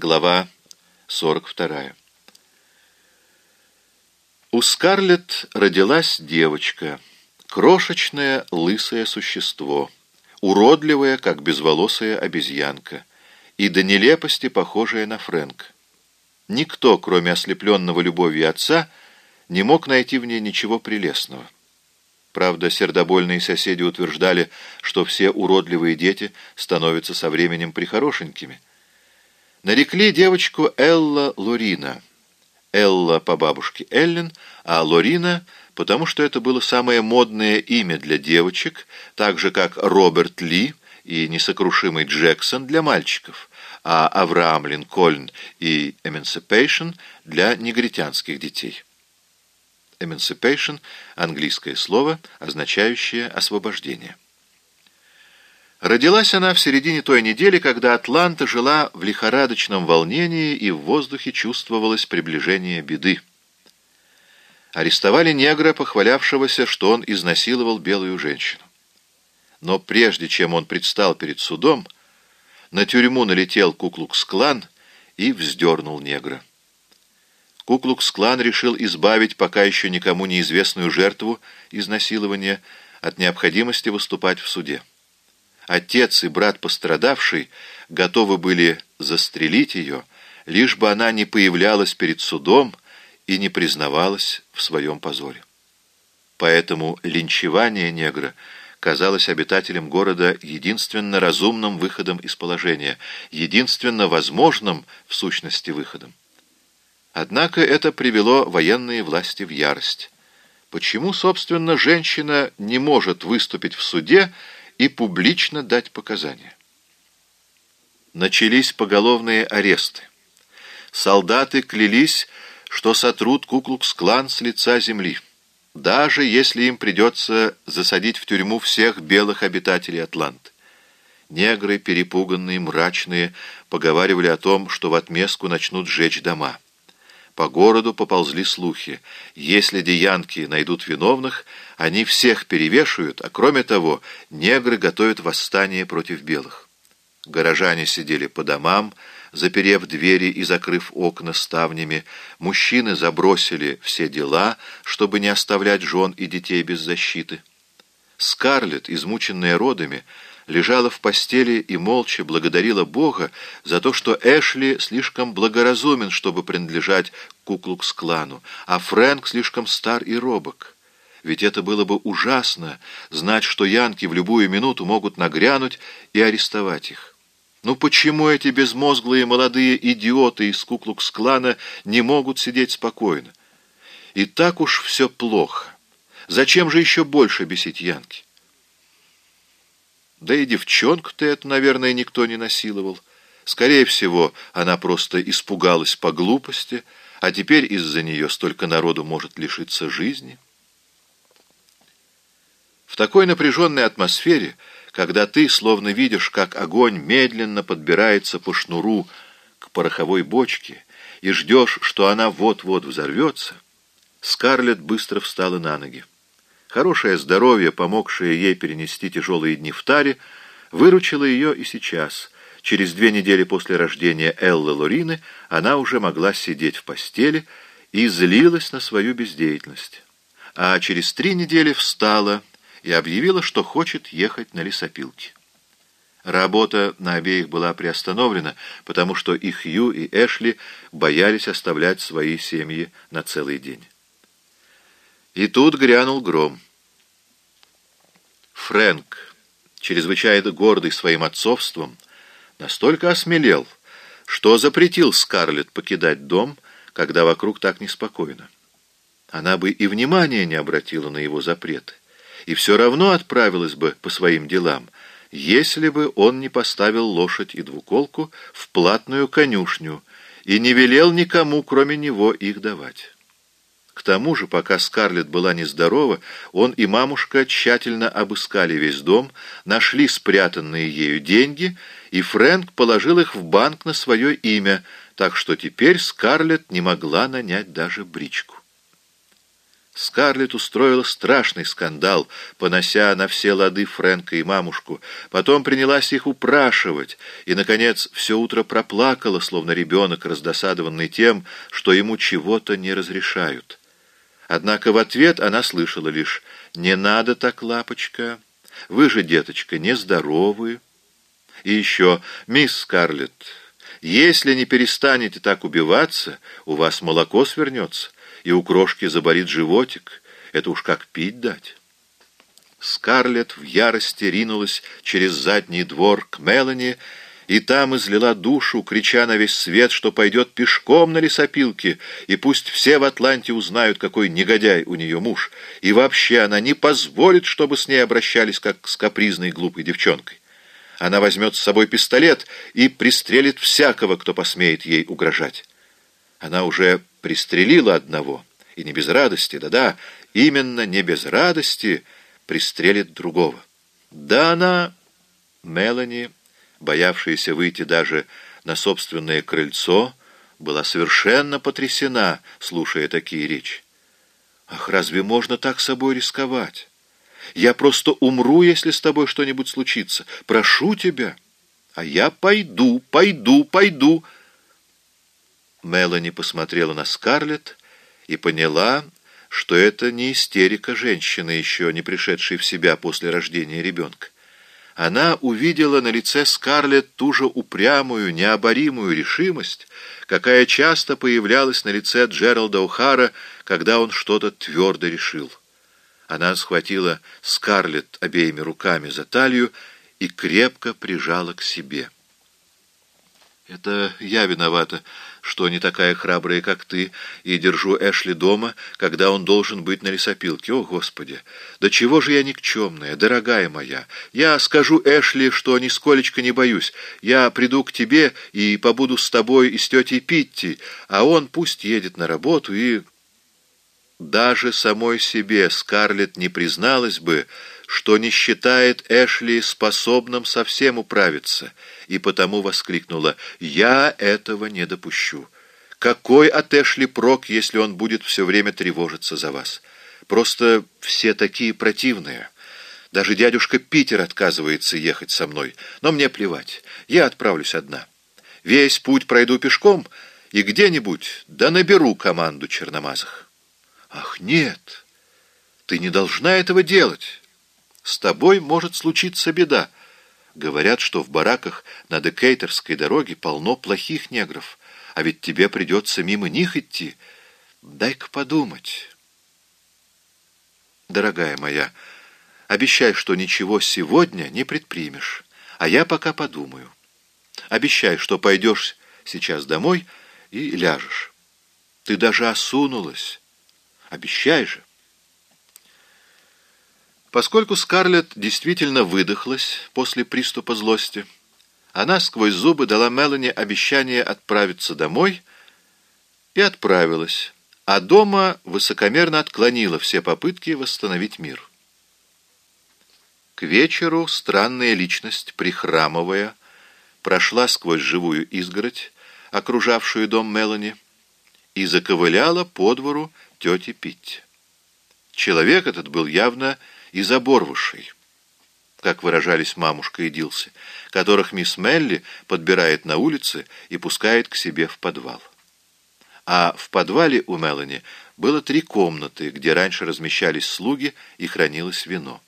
Глава 42. У Скарлетт родилась девочка, крошечное лысое существо, уродливая, как безволосая обезьянка, и до нелепости похожая на Фрэнк. Никто, кроме ослепленного любовью отца, не мог найти в ней ничего прелестного. Правда, сердобольные соседи утверждали, что все уродливые дети становятся со временем прихорошенькими. Нарекли девочку Элла Лорина. Элла по бабушке Эллен, а Лорина, потому что это было самое модное имя для девочек, так же как Роберт Ли и несокрушимый Джексон для мальчиков, а Авраам Линкольн и Эмансипейшн для негритянских детей. Emancipation – английское слово, означающее освобождение. Родилась она в середине той недели, когда Атланта жила в лихорадочном волнении и в воздухе чувствовалось приближение беды. Арестовали негра, похвалявшегося, что он изнасиловал белую женщину. Но прежде чем он предстал перед судом, на тюрьму налетел Куклукс-клан и вздернул негра. Куклукс-клан решил избавить пока еще никому неизвестную жертву изнасилования от необходимости выступать в суде. Отец и брат пострадавшей готовы были застрелить ее, лишь бы она не появлялась перед судом и не признавалась в своем позоре. Поэтому линчевание негра казалось обитателям города единственно разумным выходом из положения, единственно возможным в сущности выходом. Однако это привело военные власти в ярость. Почему, собственно, женщина не может выступить в суде и публично дать показания? Начались поголовные аресты. Солдаты клялись, что сотрут Куклукс-клан с лица земли, даже если им придется засадить в тюрьму всех белых обитателей Атланты. Негры, перепуганные, мрачные, поговаривали о том, что в отместку начнут сжечь дома. По городу поползли слухи. Если деянки найдут виновных, они всех перевешивают, а кроме того, негры готовят восстание против белых. Горожане сидели по домам, заперев двери и закрыв окна ставнями. Мужчины забросили все дела, чтобы не оставлять жен и детей без защиты. Скарлетт, измученная родами, лежала в постели и молча благодарила Бога за то, что Эшли слишком благоразумен, чтобы принадлежать Куклукс-клану, а Фрэнк слишком стар и робок. Ведь это было бы ужасно, знать, что янки в любую минуту могут нагрянуть и арестовать их. Ну почему эти безмозглые молодые идиоты из Куклукс-клана не могут сидеть спокойно? И так уж все плохо. Зачем же еще больше бесить янки? Да и девчонку-то это, наверное, никто не насиловал. Скорее всего, она просто испугалась по глупости, а теперь из-за нее столько народу может лишиться жизни. В такой напряженной атмосфере, когда ты словно видишь, как огонь медленно подбирается по шнуру к пороховой бочке и ждешь, что она вот-вот взорвется, Скарлетт быстро встала на ноги. Хорошее здоровье, помогшее ей перенести тяжелые дни в таре, выручило ее и сейчас. Через две недели после рождения Эллы Лорины она уже могла сидеть в постели и злилась на свою бездеятельность. А через три недели встала и объявила, что хочет ехать на лесопилке. Работа на обеих была приостановлена, потому что и Хью, и Эшли боялись оставлять свои семьи на целый день. И тут грянул гром. Фрэнк, чрезвычайно гордый своим отцовством, настолько осмелел, что запретил Скарлетт покидать дом, когда вокруг так неспокойно. Она бы и внимания не обратила на его запреты, и все равно отправилась бы по своим делам, если бы он не поставил лошадь и двуколку в платную конюшню и не велел никому, кроме него, их давать. К тому же, пока Скарлетт была нездорова, он и мамушка тщательно обыскали весь дом, нашли спрятанные ею деньги, и Фрэнк положил их в банк на свое имя, так что теперь Скарлетт не могла нанять даже бричку. Скарлетт устроила страшный скандал, понося на все лады Фрэнка и мамушку. Потом принялась их упрашивать и, наконец, все утро проплакала, словно ребенок, раздосадованный тем, что ему чего-то не разрешают. Однако в ответ она слышала лишь «Не надо так, лапочка, вы же, деточка, нездоровы». И еще «Мисс Скарлетт, если не перестанете так убиваться, у вас молоко свернется» и у крошки заболит животик. Это уж как пить дать. Скарлетт в ярости ринулась через задний двор к Мелани, и там излила душу, крича на весь свет, что пойдет пешком на лесопилке, и пусть все в Атланте узнают, какой негодяй у нее муж, и вообще она не позволит, чтобы с ней обращались, как с капризной глупой девчонкой. Она возьмет с собой пистолет и пристрелит всякого, кто посмеет ей угрожать. Она уже пристрелила одного, и не без радости, да-да, именно не без радости пристрелит другого. Да она, Мелани, боявшаяся выйти даже на собственное крыльцо, была совершенно потрясена, слушая такие речи. «Ах, разве можно так собой рисковать? Я просто умру, если с тобой что-нибудь случится. Прошу тебя. А я пойду, пойду, пойду». Мелани посмотрела на Скарлетт и поняла, что это не истерика женщины, еще не пришедшей в себя после рождения ребенка. Она увидела на лице Скарлетт ту же упрямую, необоримую решимость, какая часто появлялась на лице Джералда О'Хара, когда он что-то твердо решил. Она схватила Скарлетт обеими руками за талию и крепко прижала к себе. «Это я виновата, что не такая храбрая, как ты, и держу Эшли дома, когда он должен быть на лесопилке. О, Господи! Да чего же я никчемная, дорогая моя! Я скажу Эшли, что нисколечко не боюсь. Я приду к тебе и побуду с тобой и с тетей Питти, а он пусть едет на работу и...» Даже самой себе Скарлетт не призналась бы, что не считает Эшли способным совсем управиться, и потому воскликнула «Я этого не допущу». Какой от Эшли прок, если он будет все время тревожиться за вас? Просто все такие противные. Даже дядюшка Питер отказывается ехать со мной, но мне плевать, я отправлюсь одна. Весь путь пройду пешком и где-нибудь да наберу команду черномазых. Ах, нет, ты не должна этого делать». С тобой может случиться беда. Говорят, что в бараках на Декейтерской дороге полно плохих негров, а ведь тебе придется мимо них идти. Дай-ка подумать. Дорогая моя, обещай, что ничего сегодня не предпримешь, а я пока подумаю. Обещай, что пойдешь сейчас домой и ляжешь. Ты даже осунулась. Обещай же. Поскольку Скарлетт действительно выдохлась после приступа злости, она сквозь зубы дала Мелани обещание отправиться домой и отправилась, а дома высокомерно отклонила все попытки восстановить мир. К вечеру странная личность, прихрамывая, прошла сквозь живую изгородь, окружавшую дом Мелани, и заковыляла по двору тети Питти. Человек этот был явно из оборвышей, как выражались мамушка и Дилси, которых мисс Мелли подбирает на улице и пускает к себе в подвал. А в подвале у Мелани было три комнаты, где раньше размещались слуги и хранилось вино.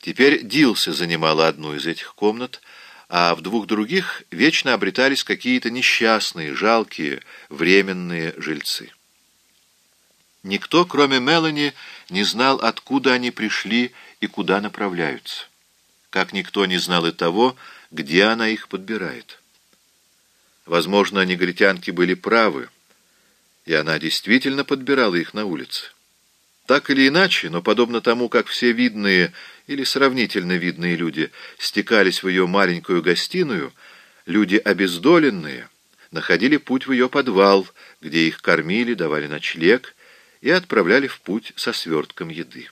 Теперь Дилси занимала одну из этих комнат, а в двух других вечно обретались какие-то несчастные, жалкие, временные жильцы. Никто, кроме Мелани, не знал, откуда они пришли и куда направляются. Как никто не знал и того, где она их подбирает. Возможно, негритянки были правы, и она действительно подбирала их на улице. Так или иначе, но подобно тому, как все видные или сравнительно видные люди стекались в ее маленькую гостиную, люди обездоленные находили путь в ее подвал, где их кормили, давали ночлег и отправляли в путь со свертком еды.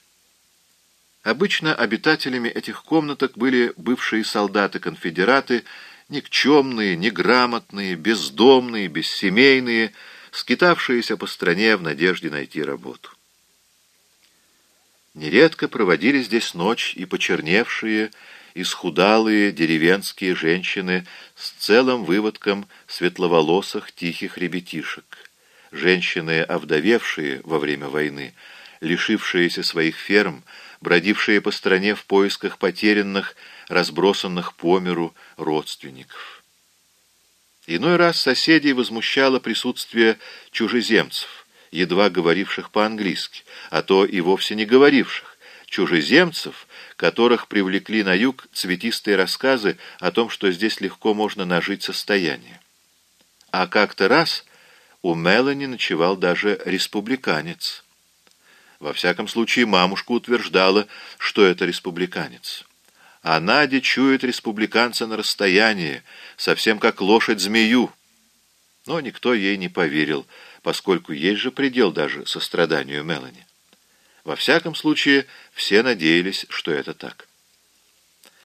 Обычно обитателями этих комнаток были бывшие солдаты-конфедераты, никчемные, неграмотные, бездомные, бессемейные, скитавшиеся по стране в надежде найти работу. Нередко проводили здесь ночь и почерневшие, исхудалые деревенские женщины с целым выводком светловолосых тихих ребятишек. Женщины, овдовевшие во время войны, лишившиеся своих ферм, бродившие по стране в поисках потерянных, разбросанных по миру родственников. Иной раз соседей возмущало присутствие чужеземцев, едва говоривших по-английски, а то и вовсе не говоривших, чужеземцев, которых привлекли на юг цветистые рассказы о том, что здесь легко можно нажить состояние. А как-то раз у Мелани ночевал даже республиканец. Во всяком случае, мамушка утверждала, что это республиканец. А Надя чует республиканца на расстоянии, совсем как лошадь-змею. Но никто ей не поверил, поскольку есть же предел даже состраданию Мелани. Во всяком случае, все надеялись, что это так.